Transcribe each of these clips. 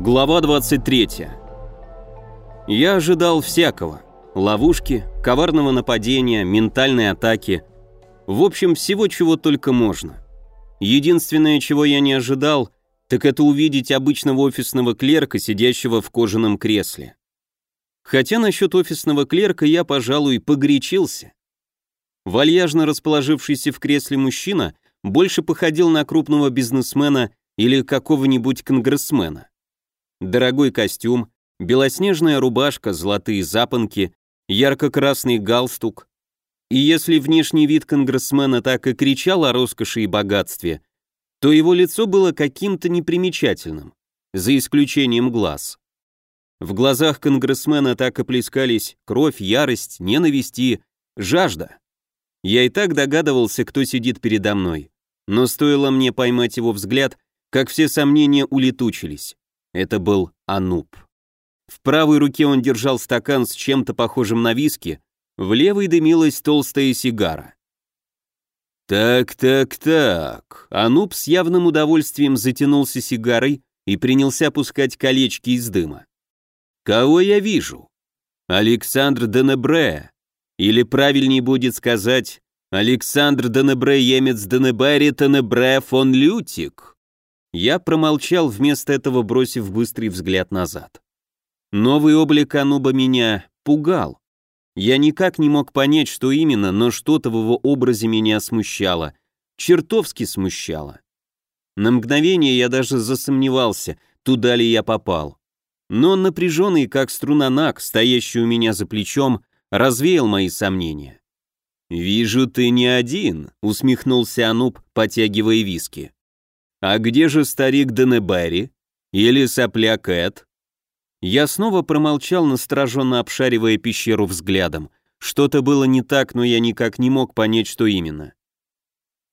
Глава 23. Я ожидал всякого. Ловушки, коварного нападения, ментальной атаки. В общем, всего, чего только можно. Единственное, чего я не ожидал, так это увидеть обычного офисного клерка, сидящего в кожаном кресле. Хотя насчет офисного клерка я, пожалуй, погорячился. Вальяжно расположившийся в кресле мужчина больше походил на крупного бизнесмена или какого-нибудь конгрессмена. Дорогой костюм, белоснежная рубашка, золотые запонки, ярко-красный галстук. И если внешний вид конгрессмена так и кричал о роскоши и богатстве, то его лицо было каким-то непримечательным, за исключением глаз. В глазах конгрессмена так и плескались кровь, ярость, ненависть и жажда. Я и так догадывался, кто сидит передо мной, но стоило мне поймать его взгляд, как все сомнения улетучились. Это был Ануб. В правой руке он держал стакан с чем-то похожим на виски, в левой дымилась толстая сигара. «Так, так, так...» Ануб с явным удовольствием затянулся сигарой и принялся пускать колечки из дыма. «Кого я вижу? Александр Денебре. Или правильнее будет сказать Александр Денебре Емец Денебери Тенебре фон Лютик. Я промолчал, вместо этого бросив быстрый взгляд назад. Новый облик Ануба меня пугал. Я никак не мог понять, что именно, но что-то в его образе меня смущало. Чертовски смущало. На мгновение я даже засомневался, туда ли я попал. Но напряженный, как струна наг, стоящий у меня за плечом, развеял мои сомнения. «Вижу, ты не один», — усмехнулся Ануб, потягивая виски. «А где же старик Денебери? Или сопля Кэт?» Я снова промолчал, настороженно обшаривая пещеру взглядом. Что-то было не так, но я никак не мог понять, что именно.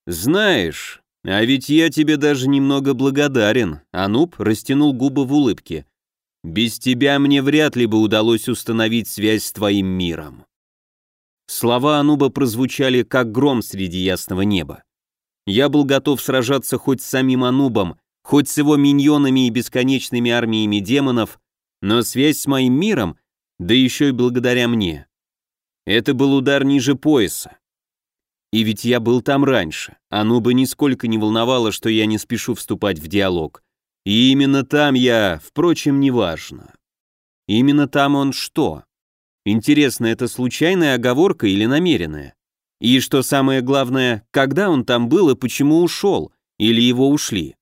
«Знаешь, а ведь я тебе даже немного благодарен», — Ануб растянул губы в улыбке. «Без тебя мне вряд ли бы удалось установить связь с твоим миром». Слова Ануба прозвучали, как гром среди ясного неба. Я был готов сражаться хоть с самим Анубом, хоть с его миньонами и бесконечными армиями демонов, но связь с моим миром, да еще и благодаря мне. Это был удар ниже пояса. И ведь я был там раньше. Ануба нисколько не волновало, что я не спешу вступать в диалог. И именно там я, впрочем, неважно. Именно там он что? Интересно, это случайная оговорка или намеренная? И что самое главное, когда он там был и почему ушел, или его ушли.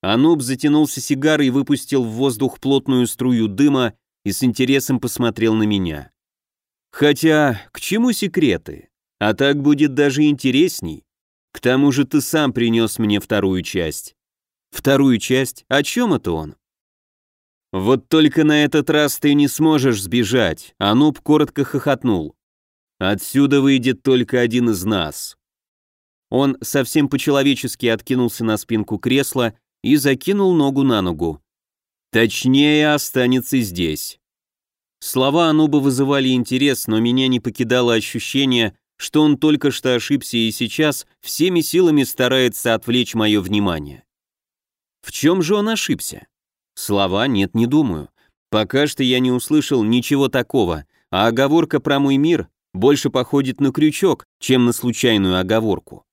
Ануб затянулся сигарой и выпустил в воздух плотную струю дыма и с интересом посмотрел на меня. Хотя, к чему секреты? А так будет даже интересней. К тому же ты сам принес мне вторую часть. Вторую часть? О чем это он? Вот только на этот раз ты не сможешь сбежать, Ануб коротко хохотнул. Отсюда выйдет только один из нас. Он совсем по-человечески откинулся на спинку кресла и закинул ногу на ногу. Точнее, останется здесь. Слова Ануба вызывали интерес, но меня не покидало ощущение, что он только что ошибся и сейчас всеми силами старается отвлечь мое внимание. В чем же он ошибся? Слова нет, не думаю. Пока что я не услышал ничего такого, а оговорка про мой мир больше походит на крючок, чем на случайную оговорку.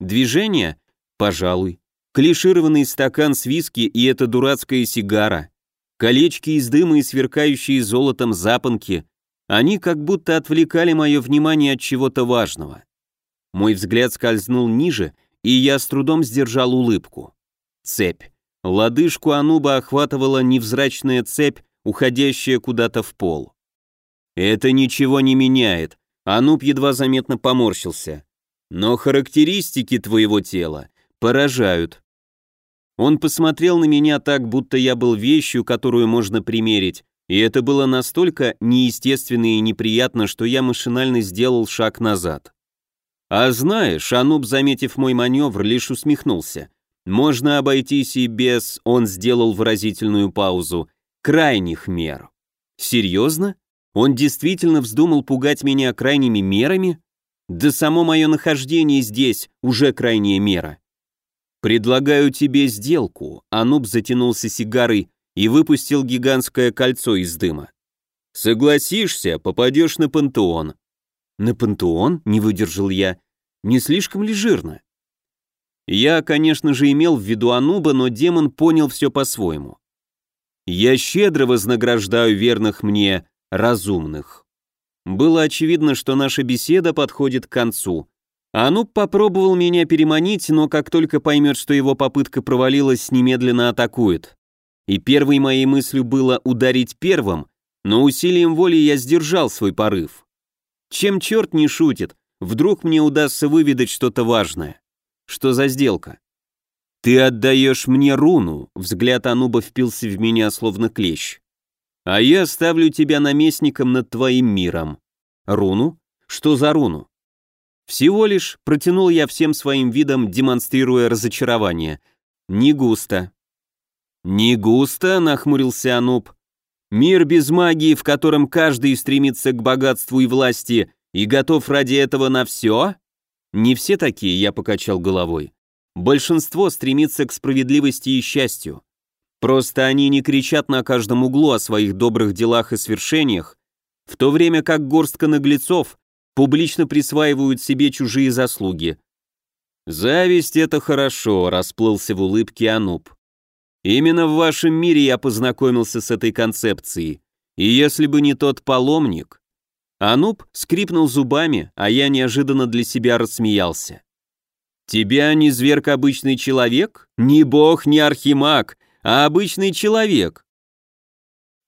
Движение? Пожалуй. Клишированный стакан с виски и эта дурацкая сигара. Колечки из дыма и сверкающие золотом запонки. Они как будто отвлекали мое внимание от чего-то важного. Мой взгляд скользнул ниже, и я с трудом сдержал улыбку. Цепь. Лодыжку Ануба охватывала невзрачная цепь, уходящая куда-то в пол. Это ничего не меняет. Ануб едва заметно поморщился. Но характеристики твоего тела поражают. Он посмотрел на меня так, будто я был вещью, которую можно примерить, и это было настолько неестественно и неприятно, что я машинально сделал шаг назад. А знаешь, Ануб, заметив мой маневр, лишь усмехнулся. Можно обойтись и без, он сделал выразительную паузу, крайних мер. Серьезно? Он действительно вздумал пугать меня крайними мерами? Да само мое нахождение здесь уже крайняя мера. Предлагаю тебе сделку. Ануб затянулся сигарой, и выпустил гигантское кольцо из дыма. «Согласишься, попадешь на пантеон». «На пантеон?» — не выдержал я. «Не слишком ли жирно?» Я, конечно же, имел в виду Ануба, но демон понял все по-своему. «Я щедро вознаграждаю верных мне разумных». Было очевидно, что наша беседа подходит к концу. Ануб попробовал меня переманить, но как только поймет, что его попытка провалилась, немедленно атакует. И первой моей мыслью было ударить первым, но усилием воли я сдержал свой порыв. Чем черт не шутит, вдруг мне удастся выведать что-то важное. Что за сделка? «Ты отдаешь мне руну», — взгляд Ануба впился в меня словно клещ. «А я ставлю тебя наместником над твоим миром». «Руну? Что за руну?» Всего лишь протянул я всем своим видом, демонстрируя разочарование. Не густо. Не густо, нахмурился Ануб. Мир без магии, в котором каждый стремится к богатству и власти и готов ради этого на все? Не все такие, я покачал головой. Большинство стремится к справедливости и счастью. Просто они не кричат на каждом углу о своих добрых делах и свершениях, в то время как горстка наглецов публично присваивают себе чужие заслуги. «Зависть — это хорошо», — расплылся в улыбке Ануб. «Именно в вашем мире я познакомился с этой концепцией, и если бы не тот паломник...» Ануб скрипнул зубами, а я неожиданно для себя рассмеялся. «Тебя не зверг обычный человек? Не бог, не архимаг, а обычный человек!»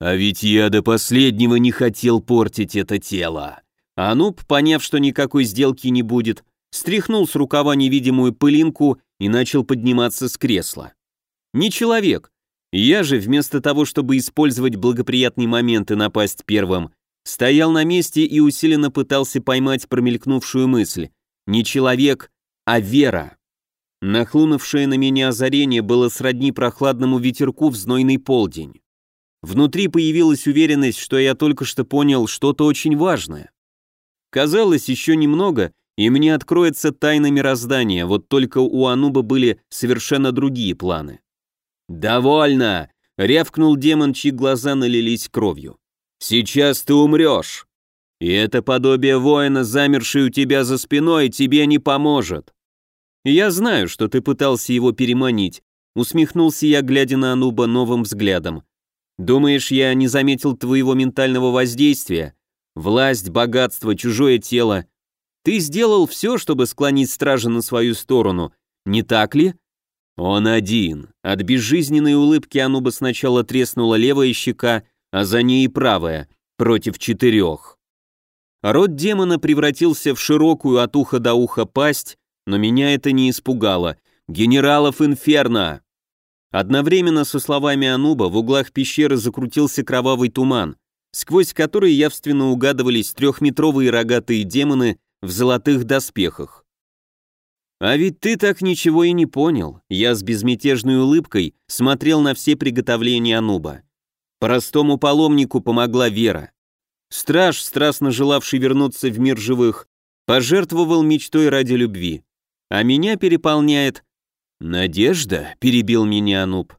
«А ведь я до последнего не хотел портить это тело», Ануб, поняв, что никакой сделки не будет, стряхнул с рукава невидимую пылинку и начал подниматься с кресла. Не человек. Я же, вместо того, чтобы использовать благоприятный момент и напасть первым, стоял на месте и усиленно пытался поймать промелькнувшую мысль. Не человек, а вера. Нахлынувшее на меня озарение было сродни прохладному ветерку в знойный полдень. Внутри появилась уверенность, что я только что понял что-то очень важное. Казалось, еще немного, и мне откроется тайна мироздания, вот только у Ануба были совершенно другие планы. «Довольно!» — рявкнул демон, чьи глаза налились кровью. «Сейчас ты умрешь!» И это подобие воина, замерший у тебя за спиной, тебе не поможет. Я знаю, что ты пытался его переманить, усмехнулся я, глядя на Ануба новым взглядом. Думаешь, я не заметил твоего ментального воздействия? Власть, богатство, чужое тело. Ты сделал все, чтобы склонить стража на свою сторону, не так ли? Он один. От безжизненной улыбки Ануба сначала треснула левая щека, а за ней и правая, против четырех. Рот демона превратился в широкую от уха до уха пасть, но меня это не испугало. «Генералов Инферно!» Одновременно со словами Ануба в углах пещеры закрутился кровавый туман сквозь который явственно угадывались трехметровые рогатые демоны в золотых доспехах. «А ведь ты так ничего и не понял», я с безмятежной улыбкой смотрел на все приготовления Ануба. Простому паломнику помогла вера. Страж, страстно желавший вернуться в мир живых, пожертвовал мечтой ради любви. А меня переполняет... «Надежда?» — перебил меня Ануб.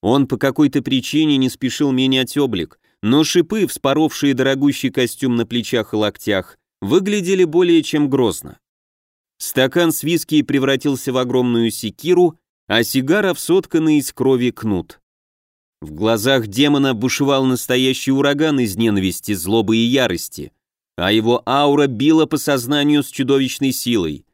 Он по какой-то причине не спешил менять облик, но шипы, вспоровшие дорогущий костюм на плечах и локтях, выглядели более чем грозно. Стакан с виски превратился в огромную секиру, а сигара в сотканный из крови кнут. В глазах демона бушевал настоящий ураган из ненависти, злобы и ярости, а его аура била по сознанию с чудовищной силой.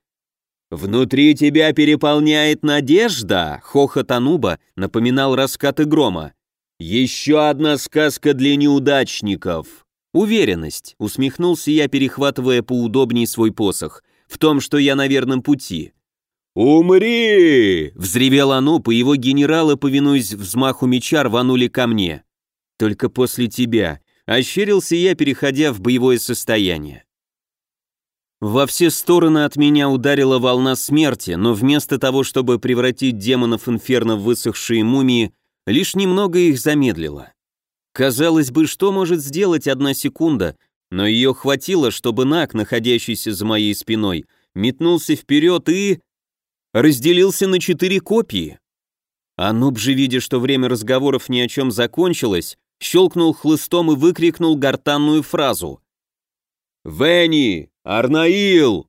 «Внутри тебя переполняет надежда!» — хохот Ануба напоминал раскаты грома. «Еще одна сказка для неудачников!» «Уверенность», — усмехнулся я, перехватывая поудобнее свой посох, «в том, что я на верном пути». «Умри!» — взревел Ануп, и его генералы, повинуясь взмаху меча, рванули ко мне. «Только после тебя», — ощерился я, переходя в боевое состояние. Во все стороны от меня ударила волна смерти, но вместо того, чтобы превратить демонов инферно в высохшие мумии, лишь немного их замедлило. Казалось бы, что может сделать одна секунда, но ее хватило, чтобы Нак, находящийся за моей спиной, метнулся вперед и... разделился на четыре копии. Ануб же, видя, что время разговоров ни о чем закончилось, щелкнул хлыстом и выкрикнул гортанную фразу. «Венни! Арнаил!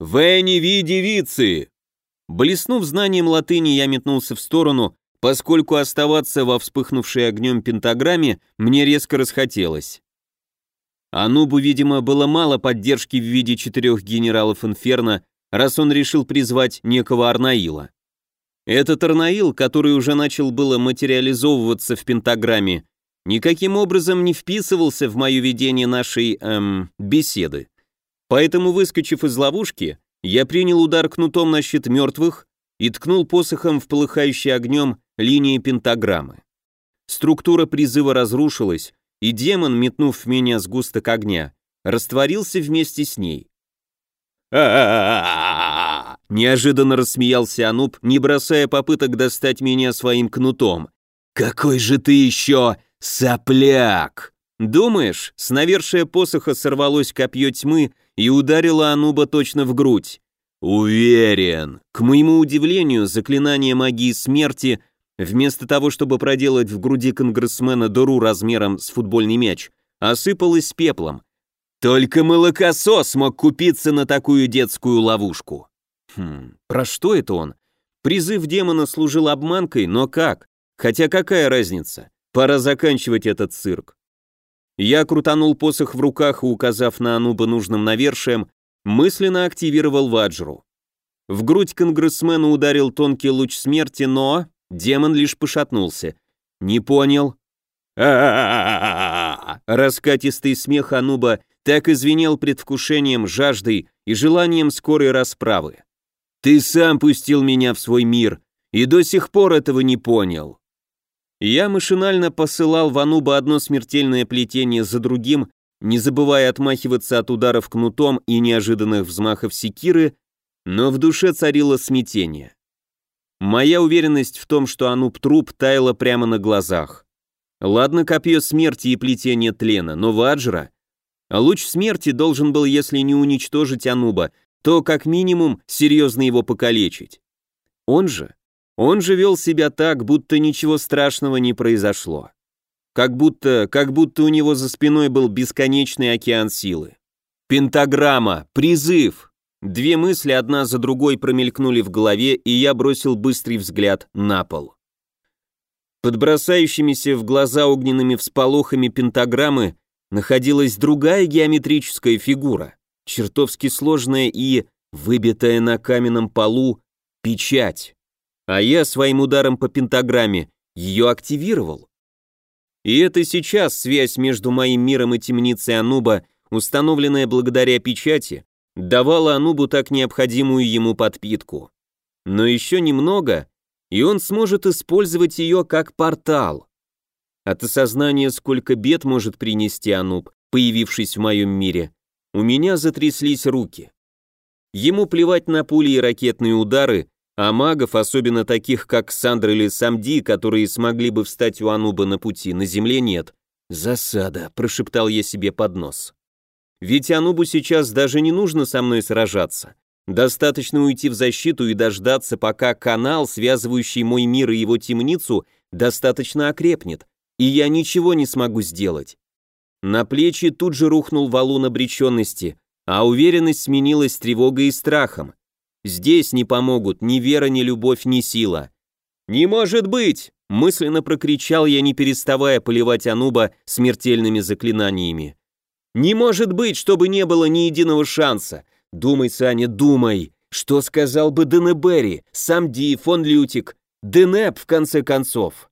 Венни, ви девицы!» Блеснув знанием латыни, я метнулся в сторону, поскольку оставаться во вспыхнувшей огнем пентаграмме мне резко расхотелось. Анубу, видимо, было мало поддержки в виде четырех генералов Инферно, раз он решил призвать некого Арнаила. Этот Арнаил, который уже начал было материализовываться в пентаграмме, никаким образом не вписывался в мое видение нашей, эм, беседы. Поэтому, выскочив из ловушки, я принял удар кнутом на щит мертвых и ткнул посохом в полыхающий огнем линии пентаграммы. Структура призыва разрушилась, и демон, метнув в меня сгусток огня, растворился вместе с ней. Неожиданно рассмеялся Ануб, не бросая попыток достать меня своим кнутом. «Какой же ты еще сопляк!» Думаешь, с навершия посоха сорвалось копье тьмы и ударило Ануба точно в грудь? Уверен. К моему удивлению, заклинание магии смерти, вместо того, чтобы проделать в груди конгрессмена дыру размером с футбольный мяч, осыпалось пеплом. Только молокосос мог купиться на такую детскую ловушку. Хм, про что это он? Призыв демона служил обманкой, но как? Хотя какая разница? Пора заканчивать этот цирк. Я крутанул посох в руках и, указав на Ануба нужным навершием, мысленно активировал ваджру. В грудь конгрессмена ударил тонкий луч смерти, но демон лишь пошатнулся. Не понял. Раскатистый смех Ануба так извинел предвкушением, жаждой и желанием скорой расправы. Ты сам пустил меня в свой мир и до сих пор этого не понял. Я машинально посылал в Ануба одно смертельное плетение за другим, не забывая отмахиваться от ударов кнутом и неожиданных взмахов секиры, но в душе царило смятение. Моя уверенность в том, что Ануб труп, таяла прямо на глазах. Ладно, копье смерти и плетение тлена, но Ваджра... Луч смерти должен был, если не уничтожить Ануба, то как минимум серьезно его покалечить. Он же, он же вел себя так, будто ничего страшного не произошло. Как будто, как будто у него за спиной был бесконечный океан силы. Пентаграмма, призыв. Две мысли одна за другой промелькнули в голове, и я бросил быстрый взгляд на пол. Под бросающимися в глаза огненными всполохами пентаграммы находилась другая геометрическая фигура чертовски сложная и выбитая на каменном полу печать. А я своим ударом по пентаграмме ее активировал. И это сейчас связь между моим миром и темницей Ануба, установленная благодаря печати, давала Анубу так необходимую ему подпитку. Но еще немного, и он сможет использовать ее как портал. От осознания, сколько бед может принести Ануб, появившись в моем мире, у меня затряслись руки. Ему плевать на пули и ракетные удары, а магов, особенно таких как Сандр или Самди, которые смогли бы встать у Ануба на пути, на земле нет. «Засада», — прошептал я себе под нос. «Ведь Анубу сейчас даже не нужно со мной сражаться. Достаточно уйти в защиту и дождаться, пока канал, связывающий мой мир и его темницу, достаточно окрепнет, и я ничего не смогу сделать. На плечи тут же рухнул валун обреченности, а уверенность сменилась тревогой и страхом. Здесь не помогут ни вера, ни любовь, ни сила. «Не может быть!» – мысленно прокричал я, не переставая поливать Ануба смертельными заклинаниями. «Не может быть, чтобы не было ни единого шанса! Думай, Саня, думай! Что сказал бы Денеберри, Самди, фон Лютик, Денеп, в конце концов?»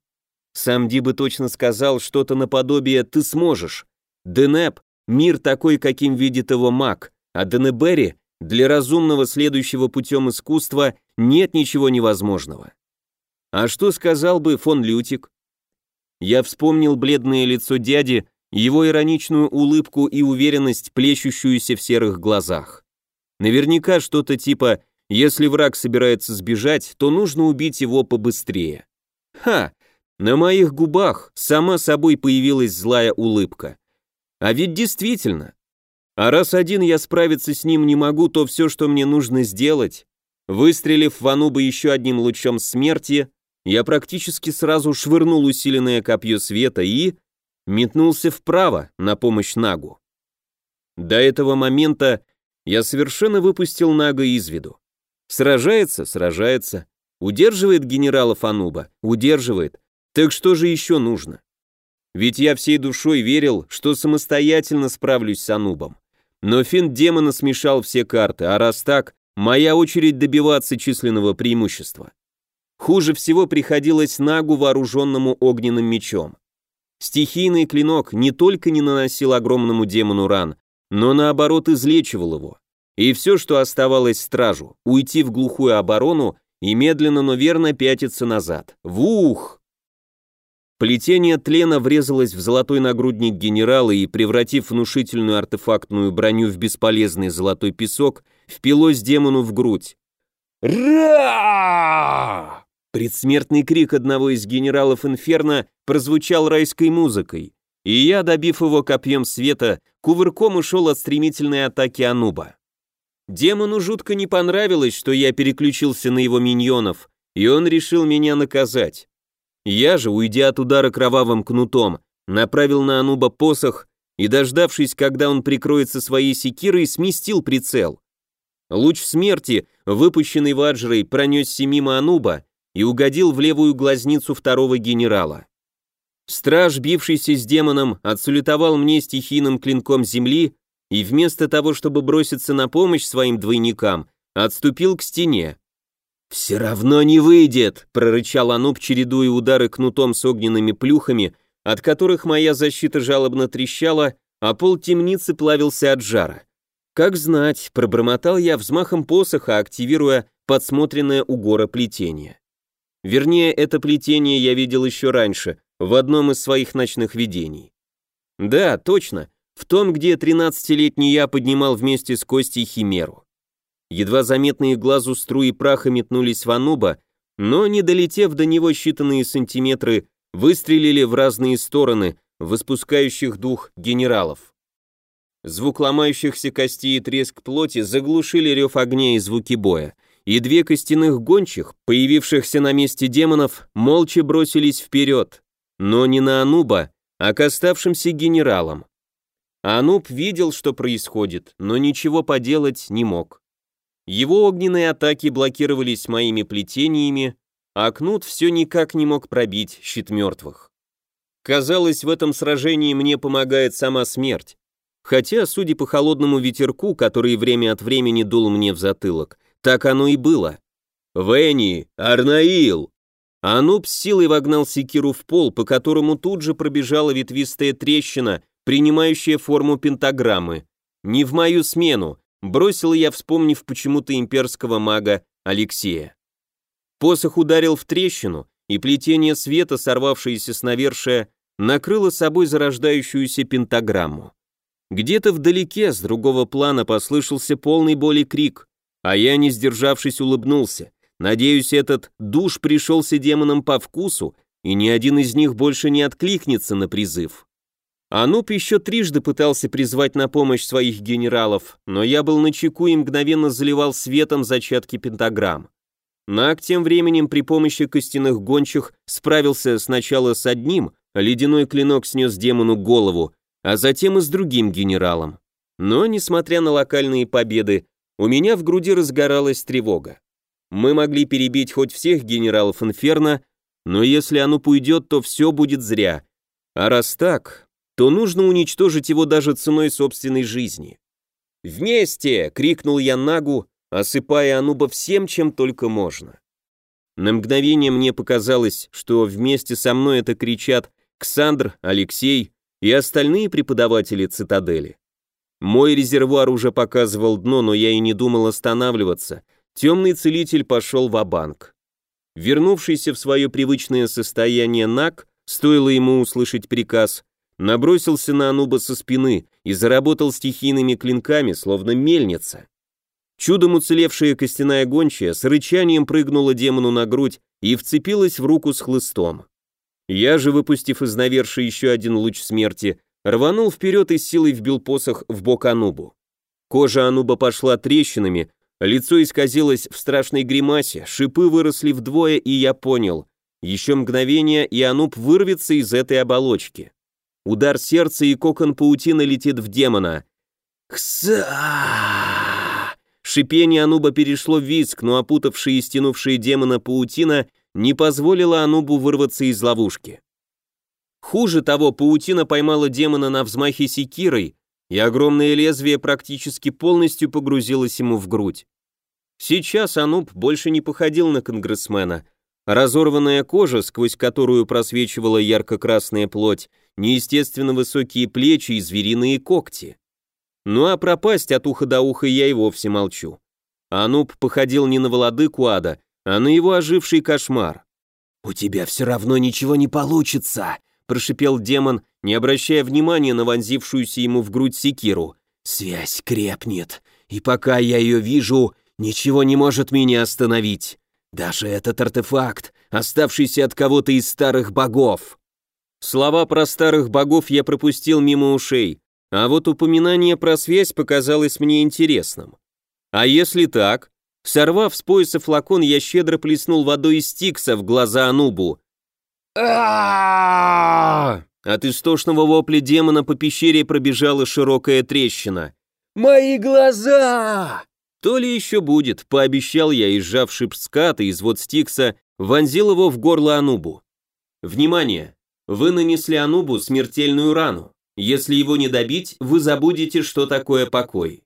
Самди бы точно сказал что-то наподобие «ты сможешь», Денеп — мир такой, каким видит его маг, а Денебери — для разумного следующего путем искусства нет ничего невозможного. А что сказал бы фон Лютик? Я вспомнил бледное лицо дяди, его ироничную улыбку и уверенность, плещущуюся в серых глазах. Наверняка что-то типа «если враг собирается сбежать, то нужно убить его побыстрее». Ха! На моих губах сама собой появилась злая улыбка. А ведь действительно. А раз один я справиться с ним не могу, то все, что мне нужно сделать, выстрелив в Ануба еще одним лучом смерти, я практически сразу швырнул усиленное копье света и... метнулся вправо на помощь Нагу. До этого момента я совершенно выпустил Нага из виду. Сражается, сражается. Удерживает генерала Ануба? Удерживает. Так что же еще нужно? Ведь я всей душой верил, что самостоятельно справлюсь с Анубом. Но финт демона смешал все карты, а раз так, моя очередь добиваться численного преимущества. Хуже всего приходилось Нагу, вооруженному огненным мечом. Стихийный клинок не только не наносил огромному демону ран, но наоборот излечивал его. И все, что оставалось стражу, уйти в глухую оборону и медленно, но верно пятиться назад. Вух! Плетение тлена врезалось в золотой нагрудник генерала и, превратив внушительную артефактную броню в бесполезный золотой песок, впилось демону в грудь. «Ра!» Предсмертный крик одного из генералов Инферно прозвучал райской музыкой, и я, добив его копьем света, кувырком ушел от стремительной атаки Ануба. Демону жутко не понравилось, что я переключился на его миньонов, и он решил меня наказать. Я же, уйдя от удара кровавым кнутом, направил на Ануба посох и, дождавшись, когда он прикроется своей секирой, сместил прицел. Луч смерти, выпущенный ваджрой, пронесся мимо Ануба и угодил в левую глазницу второго генерала. Страж, бившийся с демоном, отсулетовал мне стихийным клинком земли и вместо того, чтобы броситься на помощь своим двойникам, отступил к стене. «Все равно не выйдет!» — прорычал Ануб, чередуя удары кнутом с огненными плюхами, от которых моя защита жалобно трещала, а пол темницы плавился от жара. Как знать, пробормотал я взмахом посоха, активируя подсмотренное у гора плетение. Вернее, это плетение я видел еще раньше, в одном из своих ночных видений. Да, точно, в том, где 13-летний я поднимал вместе с Костей Химеру. Едва заметные глазу струи праха метнулись в Ануба, но, не долетев до него считанные сантиметры, выстрелили в разные стороны, в испускающих дух генералов. Звук ломающихся костей и треск плоти заглушили рев огня и звуки боя и две костяных гончих, появившихся на месте демонов, молча бросились вперед, но не на Ануба, а к оставшимся генералам. Ануб видел, что происходит, но ничего поделать не мог. Его огненные атаки блокировались моими плетениями, а Кнут все никак не мог пробить щит мертвых. Казалось, в этом сражении мне помогает сама смерть. Хотя, судя по холодному ветерку, который время от времени дул мне в затылок, так оно и было. «Венни! Арнаил!» Ануб с силой вогнал секиру в пол, по которому тут же пробежала ветвистая трещина, принимающая форму пентаграммы. «Не в мою смену», бросил я, вспомнив почему-то имперского мага Алексея. Посох ударил в трещину, и плетение света, сорвавшееся с навершия, накрыло собой зарождающуюся пентаграмму. Где-то вдалеке, с другого плана, послышался полный боли крик. А я, не сдержавшись, улыбнулся. Надеюсь, этот душ пришелся демонам по вкусу, и ни один из них больше не откликнется на призыв. Ануп еще трижды пытался призвать на помощь своих генералов, но я был на чеку и мгновенно заливал светом зачатки пентаграмм. Наг тем временем при помощи костяных гончих справился сначала с одним, ледяной клинок снес демону голову, а затем и с другим генералом. Но, несмотря на локальные победы, у меня в груди разгоралась тревога. Мы могли перебить хоть всех генералов Инферно, но если оно уйдет, то все будет зря. А раз так, то нужно уничтожить его даже ценой собственной жизни. «Вместе!» — крикнул я Нагу, осыпая Ануба всем, чем только можно. На мгновение мне показалось, что вместе со мной это кричат Ксандр, Алексей и остальные преподаватели цитадели. Мой резервуар уже показывал дно, но я и не думал останавливаться. Темный целитель пошел в банк Вернувшийся в свое привычное состояние Нак, стоило ему услышать приказ, набросился на Ануба со спины и заработал стихийными клинками, словно мельница. Чудом уцелевшая костяная гончая с рычанием прыгнула демону на грудь и вцепилась в руку с хлыстом. Я же, выпустив из навершия еще один луч смерти, Рванул вперед и с силой вбил посох в бок Анубу. Кожа Ануба пошла трещинами, лицо исказилось в страшной гримасе, шипы выросли вдвое, и я понял, Еще мгновение, и Ануб вырвется из этой оболочки. Удар сердца и кокон паутины летит в демона. «Кса!» Шипение Ануба перешло в визг, но опутавшая и стянувшая демона паутина не позволила Анубу вырваться из ловушки. Хуже того, паутина поймала демона на взмахе секирой, и огромное лезвие практически полностью погрузилось ему в грудь. Сейчас Ануб больше не походил на конгрессмена. Разорванная кожа, сквозь которую просвечивала ярко-красная плоть, неестественно высокие плечи и звериные когти. Ну а пропасть от уха до уха я и вовсе молчу. Ануб походил не на владыку ада, а на его оживший кошмар. «У тебя все равно ничего не получится», — прошипел демон, не обращая внимания на вонзившуюся ему в грудь секиру. «Связь крепнет, и пока я ее вижу, ничего не может меня остановить. Даже этот артефакт, оставшийся от кого-то из старых богов». Слова про старых богов я пропустил мимо ушей, а вот упоминание про связь показалось мне интересным. А если так? Сорвав с пояса флакон, я щедро плеснул водой из стикса в глаза Анубу. От истошного вопля демона по пещере пробежала широкая трещина. «Мои глаза!» То ли еще будет, пообещал я и, сжав шип ската из вот стикса, вонзил его в горло Анубу. Внимание! Вы нанесли Анубу смертельную рану. Если его не добить, вы забудете, что такое покой.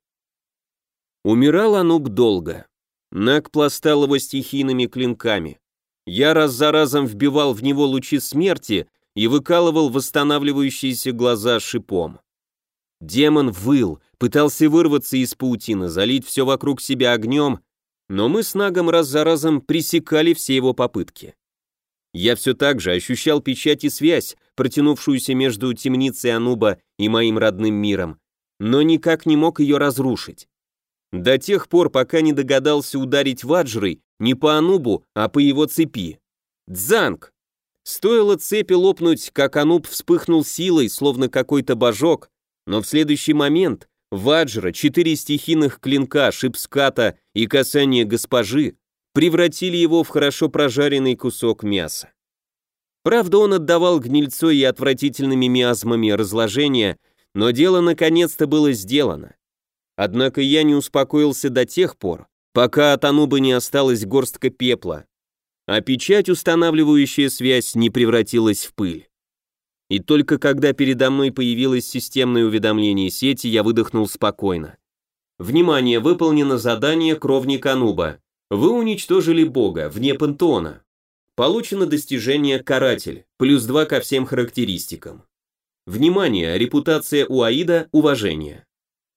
Умирал Ануб долго. Наг пластал его стихийными клинками. Я раз за разом вбивал в него лучи смерти и выкалывал восстанавливающиеся глаза шипом. Демон выл, пытался вырваться из паутины, залить все вокруг себя огнем, но мы с Нагом раз за разом пресекали все его попытки. Я все так же ощущал печать и связь, протянувшуюся между темницей Ануба и моим родным миром, но никак не мог ее разрушить. До тех пор, пока не догадался ударить Ваджрой не по Анубу, а по его цепи. Дзанг! Стоило цепи лопнуть, как Ануб вспыхнул силой, словно какой-то божок, но в следующий момент Ваджра, четыре стихийных клинка, шипската и касание госпожи превратили его в хорошо прожаренный кусок мяса. Правда, он отдавал гнильцой и отвратительными миазмами разложения, но дело наконец-то было сделано. Однако я не успокоился до тех пор, пока от Анубы не осталась горстка пепла, а печать, устанавливающая связь, не превратилась в пыль. И только когда передо мной появилось системное уведомление сети, я выдохнул спокойно. Внимание, выполнено задание Кровник Ануба. Вы уничтожили бога, вне пантеона. Получено достижение Каратель, плюс 2 ко всем характеристикам. Внимание, репутация у Аида, уважение.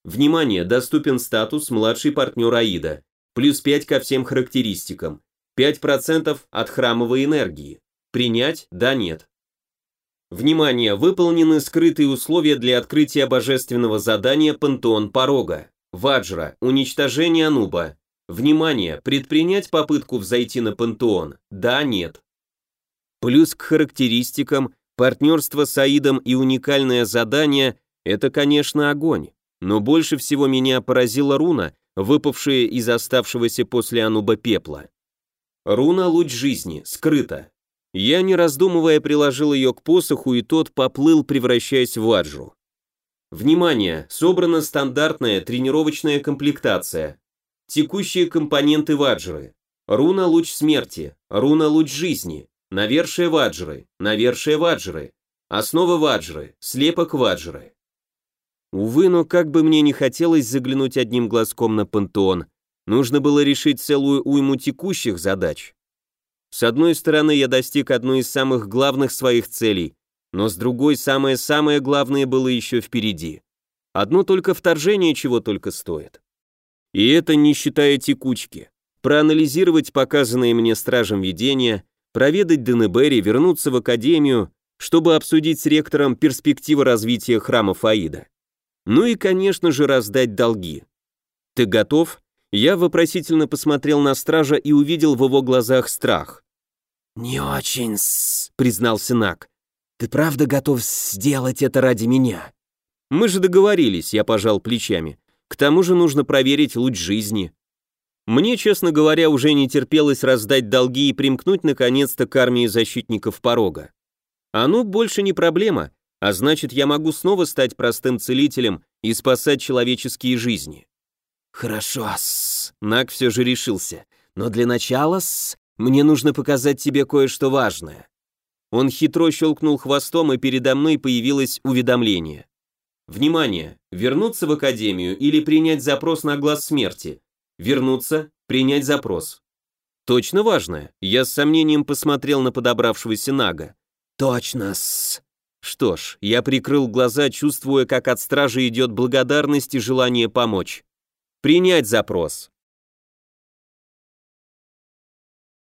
Внимание, доступен статус младший партнер Аида, плюс 5 ко всем характеристикам, 5% от храмовой энергии. Принять? Да, нет. Внимание, выполнены скрытые условия для открытия божественного задания Пантеон Порога. Ваджра, уничтожение Ануба. Внимание, предпринять попытку взойти на Пантеон? Да, нет. Плюс к характеристикам, партнерство с Аидом и уникальное задание – это, конечно, огонь. Но больше всего меня поразила руна, выпавшая из оставшегося после Ануба пепла. Руна «Луч жизни», скрыта. Я, не раздумывая, приложил ее к посоху, и тот поплыл, превращаясь в аджу. Внимание! Собрана стандартная тренировочная комплектация. Текущие компоненты ваджры. Руна «Луч смерти», руна «Луч жизни», навершие ваджры, навершие ваджры, основа ваджры, слепок ваджры. Увы, но как бы мне не хотелось заглянуть одним глазком на пантеон, нужно было решить целую уйму текущих задач. С одной стороны, я достиг одной из самых главных своих целей, но с другой, самое-самое главное было еще впереди. Одно только вторжение чего только стоит. И это не считая текучки. Проанализировать показанные мне стражем видения, проведать Денебери, вернуться в академию, чтобы обсудить с ректором перспективы развития храма Фаида. Ну и, конечно же, раздать долги. «Ты готов?» Я вопросительно посмотрел на стража и увидел в его глазах страх. «Не очень-с», признался Нак. «Ты правда готов сделать это ради меня?» «Мы же договорились», — я пожал плечами. «К тому же нужно проверить луч жизни». Мне, честно говоря, уже не терпелось раздать долги и примкнуть наконец-то к армии защитников порога. А ну, больше не проблема, а значит, я могу снова стать простым целителем и спасать человеческие жизни. Хорошо-с, Нак все же решился. Но для начала-с, мне нужно показать тебе кое-что важное. Он хитро щелкнул хвостом, и передо мной появилось уведомление. Внимание! Вернуться в академию или принять запрос на глаз смерти. Вернуться, принять запрос. Точно важное. Я с сомнением посмотрел на подобравшегося Нага. Точно-с. Что ж, я прикрыл глаза, чувствуя, как от стражи идет благодарность и желание помочь. Принять запрос.